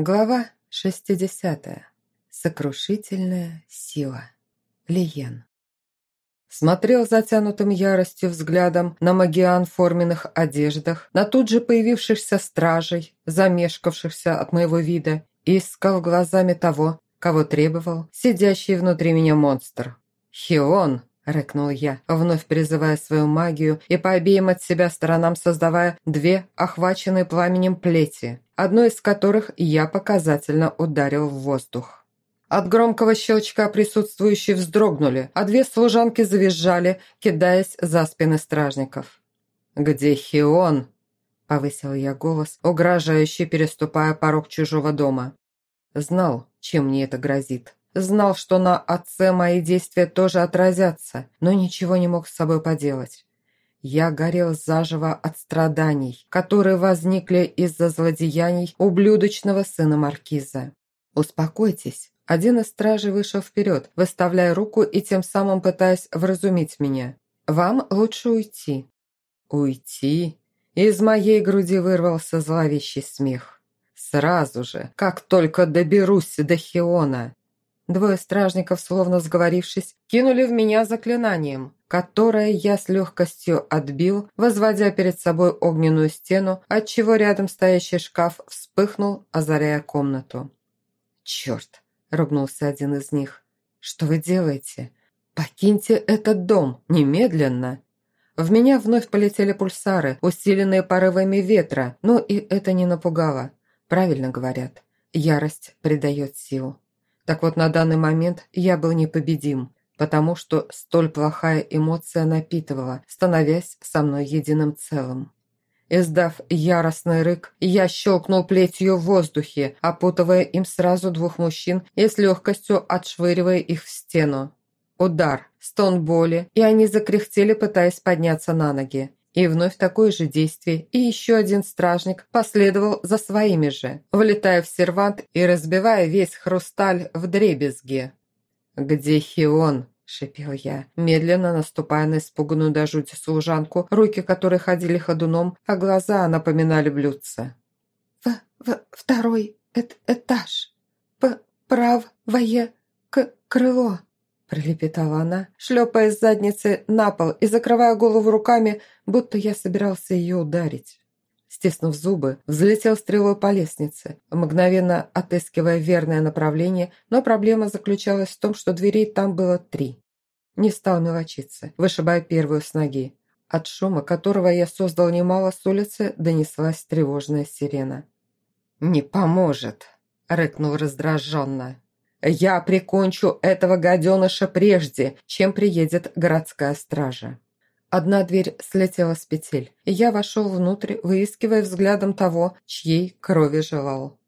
Глава 60. Сокрушительная сила. Лиен. Смотрел затянутым яростью взглядом на магиан в форменных одеждах, на тут же появившихся стражей, замешкавшихся от моего вида, и искал глазами того, кого требовал сидящий внутри меня монстр. «Хион!» – рыкнул я, вновь призывая свою магию и по обеим от себя сторонам создавая две охваченные пламенем плети, одну из которых я показательно ударил в воздух. От громкого щелчка присутствующие вздрогнули, а две служанки завизжали, кидаясь за спины стражников. «Где Хион?» – повысил я голос, угрожающий, переступая порог чужого дома. Знал, чем мне это грозит. Знал, что на отце мои действия тоже отразятся, но ничего не мог с собой поделать. Я горел заживо от страданий, которые возникли из-за злодеяний ублюдочного сына Маркиза. «Успокойтесь». Один из стражей вышел вперед, выставляя руку и тем самым пытаясь вразумить меня. «Вам лучше уйти». «Уйти?» Из моей груди вырвался зловещий смех. «Сразу же, как только доберусь до Хиона». Двое стражников, словно сговорившись, кинули в меня заклинанием, которое я с легкостью отбил, возводя перед собой огненную стену, отчего рядом стоящий шкаф вспыхнул, озаряя комнату. «Черт!» – ругнулся один из них. «Что вы делаете? Покиньте этот дом! Немедленно!» В меня вновь полетели пульсары, усиленные порывами ветра, но и это не напугало. Правильно говорят, ярость придает сил. Так вот, на данный момент я был непобедим, потому что столь плохая эмоция напитывала, становясь со мной единым целым. Издав яростный рык, я щелкнул плетью в воздухе, опутывая им сразу двух мужчин и с легкостью отшвыривая их в стену. Удар, стон боли, и они закряхтели, пытаясь подняться на ноги. И вновь такое же действие, и еще один стражник последовал за своими же, влетая в сервант и разбивая весь хрусталь в дребезги. «Где Хион?» – шипел я, медленно наступая на испуганную до жути служанку, руки которой ходили ходуном, а глаза напоминали блюдца. «В, в второй эт этаж. П правое к крыло», пролепетала она, шлепая с задницы на пол и закрывая голову руками, будто я собирался ее ударить. Стиснув зубы, взлетел стрелой по лестнице, мгновенно отыскивая верное направление, но проблема заключалась в том, что дверей там было три. Не стал мелочиться, вышибая первую с ноги. От шума, которого я создал немало с улицы, донеслась тревожная сирена. «Не поможет!» – рыкнул раздраженно. Я прикончу этого гаденыша прежде, чем приедет городская стража». Одна дверь слетела с петель, и я вошел внутрь, выискивая взглядом того, чьей крови желал.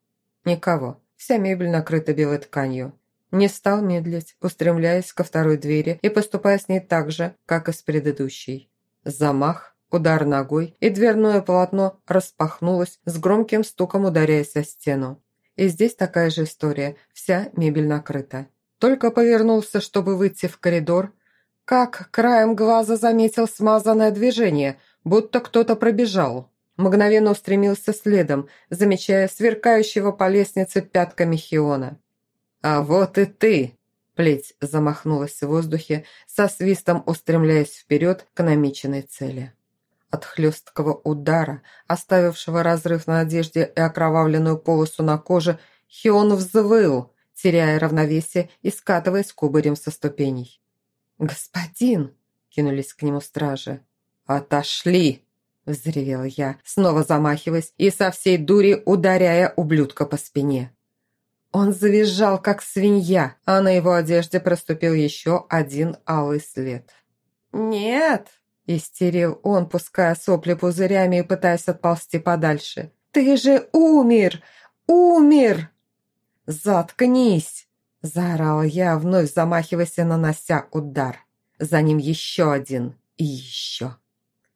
Никого. Вся мебель накрыта белой тканью. Не стал медлить, устремляясь ко второй двери и поступая с ней так же, как и с предыдущей. Замах, удар ногой, и дверное полотно распахнулось, с громким стуком ударяясь о стену. И здесь такая же история, вся мебель накрыта. Только повернулся, чтобы выйти в коридор, как краем глаза заметил смазанное движение, будто кто-то пробежал. Мгновенно устремился следом, замечая сверкающего по лестнице пятками Хиона. «А вот и ты!» Плеть замахнулась в воздухе, со свистом устремляясь вперед к намеченной цели. От хлесткого удара, оставившего разрыв на одежде и окровавленную полосу на коже, Хион взвыл, теряя равновесие и скатываясь кубарем со ступеней. «Господин!» – кинулись к нему стражи. «Отошли!» – взревел я, снова замахиваясь и со всей дури ударяя ублюдка по спине. Он завизжал, как свинья, а на его одежде проступил еще один алый след. «Нет!» Истерил он, пуская сопли пузырями и пытаясь отползти подальше. «Ты же умер! Умер!» «Заткнись!» – заорала я, вновь замахиваясь и нанося удар. За ним еще один и еще.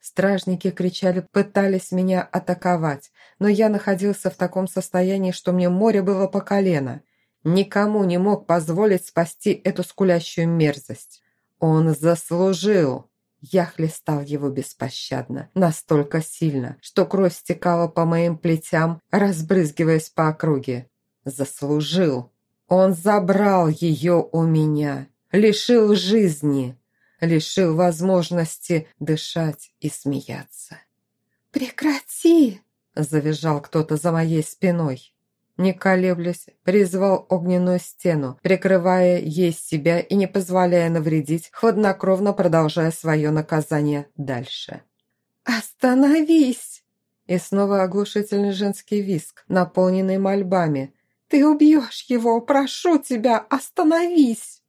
Стражники кричали, пытались меня атаковать, но я находился в таком состоянии, что мне море было по колено. Никому не мог позволить спасти эту скулящую мерзость. Он заслужил. Я хлестал его беспощадно, настолько сильно, что кровь стекала по моим плетям, разбрызгиваясь по округе. Заслужил. Он забрал ее у меня, лишил жизни, лишил возможности дышать и смеяться. «Прекрати!» – завизжал кто-то за моей спиной. Не колеблясь, призвал огненную стену, прикрывая ей себя и не позволяя навредить, хладнокровно продолжая свое наказание дальше. «Остановись!» И снова оглушительный женский виск, наполненный мольбами. «Ты убьешь его! Прошу тебя, остановись!»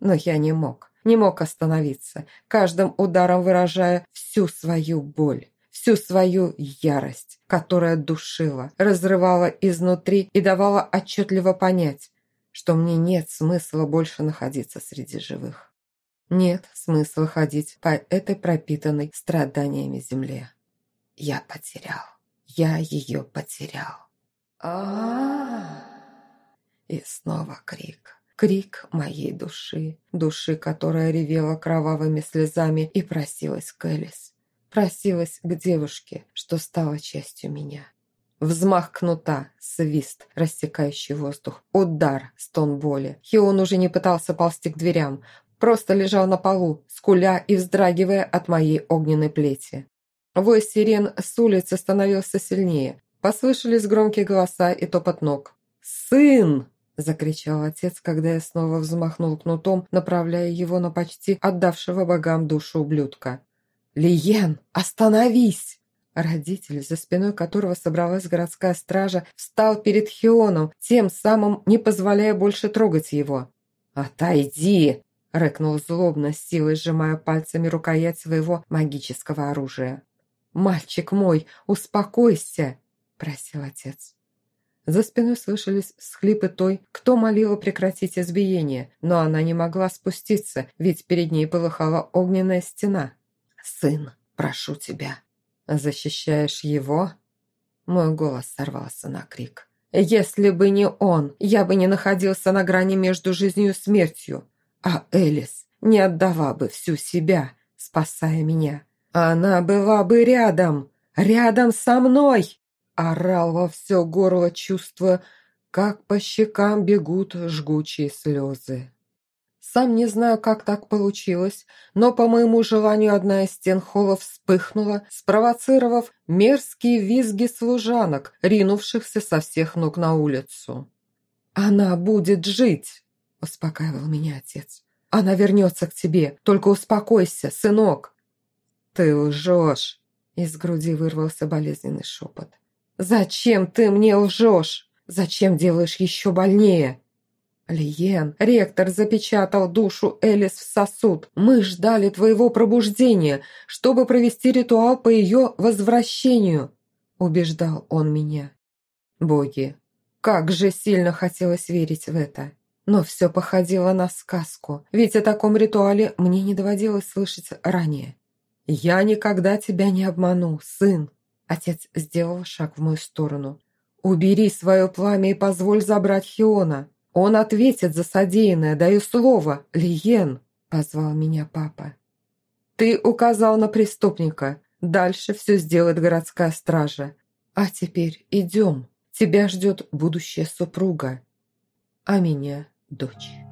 Но я не мог, не мог остановиться, каждым ударом выражая всю свою боль всю свою ярость, которая душила, разрывала изнутри и давала отчетливо понять, что мне нет смысла больше находиться среди живых. Нет смысла ходить по этой пропитанной страданиями земле. Я потерял. Я ее потерял. а И снова крик. Крик моей души. Души, которая ревела кровавыми слезами и просилась к Элис. Просилась к девушке, что стала частью меня. Взмах кнута, свист, рассекающий воздух, удар, стон боли. Хион уже не пытался ползти к дверям, просто лежал на полу, скуля и вздрагивая от моей огненной плети. Вой сирен с улицы становился сильнее. Послышались громкие голоса и топот ног. «Сын!» – закричал отец, когда я снова взмахнул кнутом, направляя его на почти отдавшего богам душу ублюдка. «Лиен, остановись!» Родитель, за спиной которого собралась городская стража, встал перед Хионом, тем самым не позволяя больше трогать его. «Отойди!» – рыкнул злобно, силой сжимая пальцами рукоять своего магического оружия. «Мальчик мой, успокойся!» – просил отец. За спиной слышались всхлипы той, кто молила прекратить избиение, но она не могла спуститься, ведь перед ней полыхала огненная стена. «Сын, прошу тебя, защищаешь его?» Мой голос сорвался на крик. «Если бы не он, я бы не находился на грани между жизнью и смертью, а Элис не отдала бы всю себя, спасая меня. Она была бы рядом, рядом со мной!» Орал во все горло, чувствуя, как по щекам бегут жгучие слезы. Сам не знаю, как так получилось, но по моему желанию одна из стен холла вспыхнула, спровоцировав мерзкие визги служанок, ринувшихся со всех ног на улицу. «Она будет жить!» – успокаивал меня отец. «Она вернется к тебе, только успокойся, сынок!» «Ты лжешь!» – из груди вырвался болезненный шепот. «Зачем ты мне лжешь? Зачем делаешь еще больнее?» «Лиен, ректор запечатал душу Элис в сосуд. Мы ждали твоего пробуждения, чтобы провести ритуал по ее возвращению», – убеждал он меня. Боги, как же сильно хотелось верить в это. Но все походило на сказку, ведь о таком ритуале мне не доводилось слышать ранее. «Я никогда тебя не обману, сын!» Отец сделал шаг в мою сторону. «Убери свое пламя и позволь забрать Хиона!» Он ответит за содеянное, даю слово. Лиен, позвал меня папа. Ты указал на преступника. Дальше все сделает городская стража. А теперь идем. Тебя ждет будущая супруга. А меня дочь.